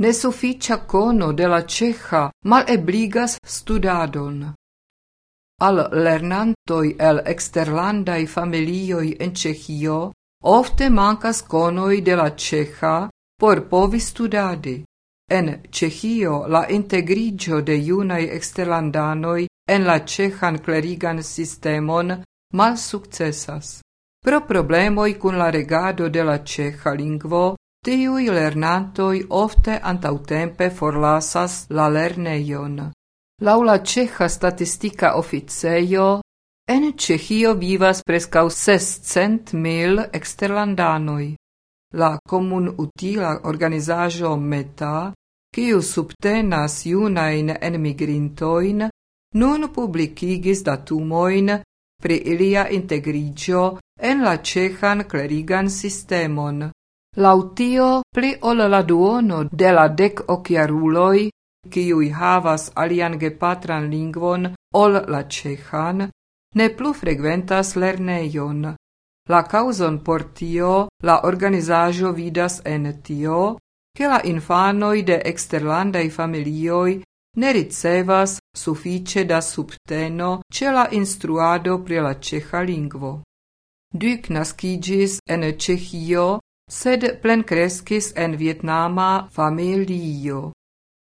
Nesuficia cono de la ceja mal ebligas studadon. Al lernantoi el exterlandai familioi en Cehio ofte mancas conoi de la por povi studadi. En Cehio la integrigio de junai exterlandanoi en la cehan clerigan sistemon mal successas. Pro problemoi cun la regado de la ceha lingvo, tiui lernantoi ofte antautempe forlasas la lerneion. Laula ceha statistica officeio, en Cehio vivas prescau 600 mil exterlandanoi. La comun utila organizajo META, kiu subtenas junain enmigrintoin, nun publicigis datumoin pri ilia integrigio en la cehan clerigan sistemon. Lautio pli ol la duono de la dec ociaruloi, kiui havas alian gepatran lingvon ol la cehan, ne plu frequentas lerneion. La causon por tio la organizajo vidas en tio, che la infanoi de exterlandai familioi ne ricevas suffice da subteno ce la instruado pri la ceha lingvo. Duc nascigis en Cehio, sed plen crescis en Vietnama familio.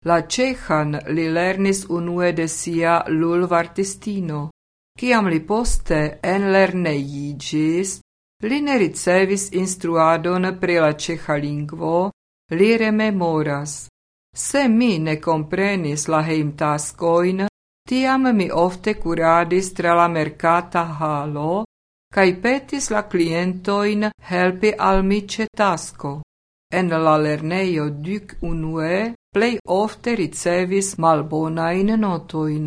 La cehan li lernis unue de sia lulvartistino. Li poste en lerneigis, li ne ricevis instruadon pri la ceha lingvo, li rememoras. Se mi ne comprenis la heimtaskoin, tiam mi ofte curadis tra la mercata halo, cae petis la clientoin helpi al mi cetasco. En la lerneio duc unue plei ofte ricevis malbonain notoin.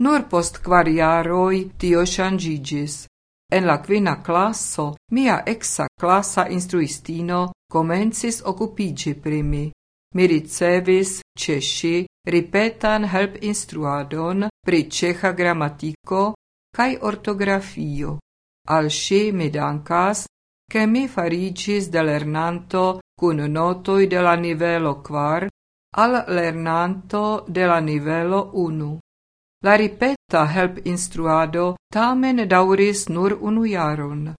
Nur post quar jaroi tio changigis. En la quina classo mia exa classa instruistino comencis occupigi primi mi ricevis ceši ripetan help instruadon pri ceha gramatiko kaj ortografio. Al mi dankas, ke mi farigis de lernanto kun notoj de la nivelo kvar al lernanto de la nivelo unu. La ripeta help instruado tamen dauris nur unu jaron.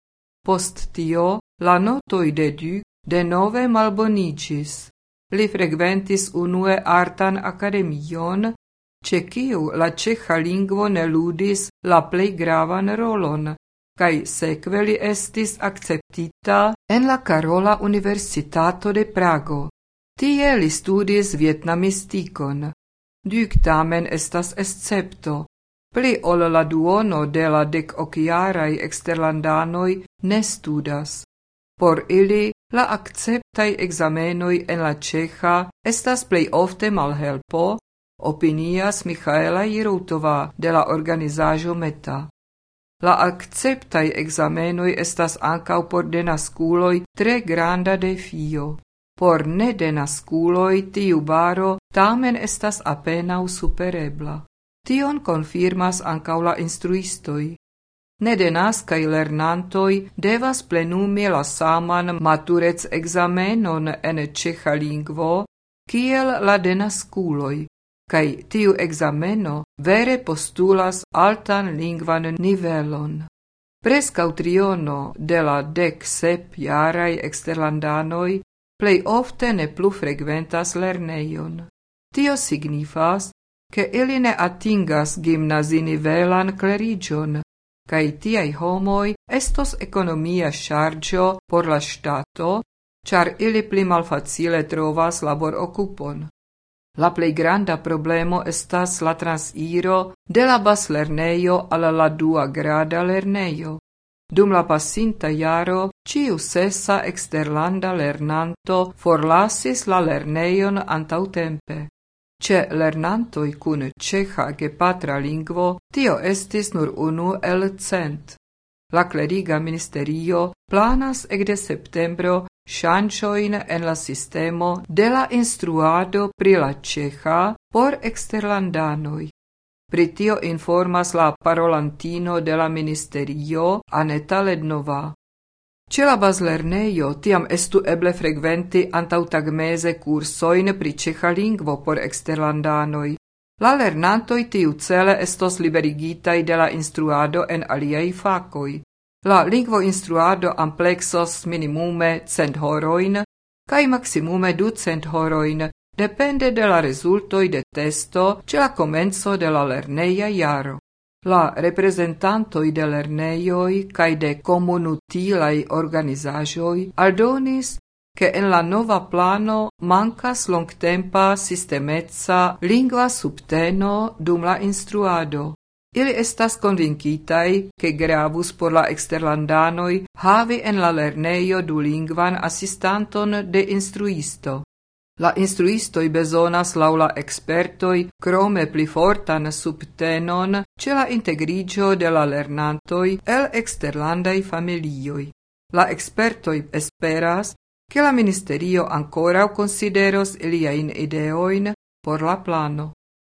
Post tio la notoj de du de nove malbonigis. Li frequentis unue artan academion, ce ciu la ceha lingvo ne ludis la plei gravan rolon, seque li estis acceptita en la Carola Universitato de Prago. Tie li studis vietnamisticon. Duc tamen estas escepto. Pli ol la duono de la dec ociarai exterlandanoi ne studas. Por ili La acceptai examenoi en la ceha estas plei ofte malhelpo, opinias Michaela Jirutova de la organizajo Meta. La acceptai examenoi estas ancau por denasculoi tre granda defio. Por ne denasculoi tiu baro tamen estas apenau superebla. Tion confirmas ancau la instruistoi. Nedenascai lernantoi devas plenumi la saman maturec examenon en ceha lingvo, kiel la denasculoi, kai tiu exameno vere postulas altan lingvan nivelon. Prescau triono de la dec sep jarai exterlandanoi plei ofte ne plu frequentas lerneion. Tio signifas, che ili ne atingas gimnazi nivelan clerigion, cae tiai homoi estos economia chargio por la stato, char ili pli malfacile trovas labor occupon. La plei granda problemo estas la transiro de la bas lerneio al la dua grada lerneio. Dum la passinta jaro, ciu sessa exterlanda lernanto forlasis la lerneion antautempe. Ce lernantoi cun ceha patra lingvo, tio estis nur unu el cent. La cleriga ministerio planas ecde septembro ŝanĝojn en la sistemo de la instruado pri la ceha por exterlandanoj. Pri tio informas la parolantino de la ministerio Aneta Lednova. Ĉe la bazlernejo tiam estu eble frekventi antaŭtagmeze kursojn pri ĉeĥa lingvo por eksterlandanoj. Lernantoj cele estos liberigitaj de la instruado en aliaj fakoj. La lingvo instruado amplexos minimume cent horojn kaj maximume ducent horojn, depende de la rezultoj de testo ĉe la komenco de la lerneja jaro. La reprezentantoj de lernejoj kaj de komunutilaj organizaĵoj aldonis, che en la nova plano mancas longtempa sistemeca lingua subteno dum la instruado. Ili estas convincitai che gravus por la exterlandanoi havi en la lerneio du lingvan assistanton de instruisto. La instruistoi bezonas laula expertoi crome pli fortan subtenon ce la integrigio de la lernantoi el exterlandai familioi. La expertoi esperas che la ministerio ancora consideros iliain ideoin por la plano.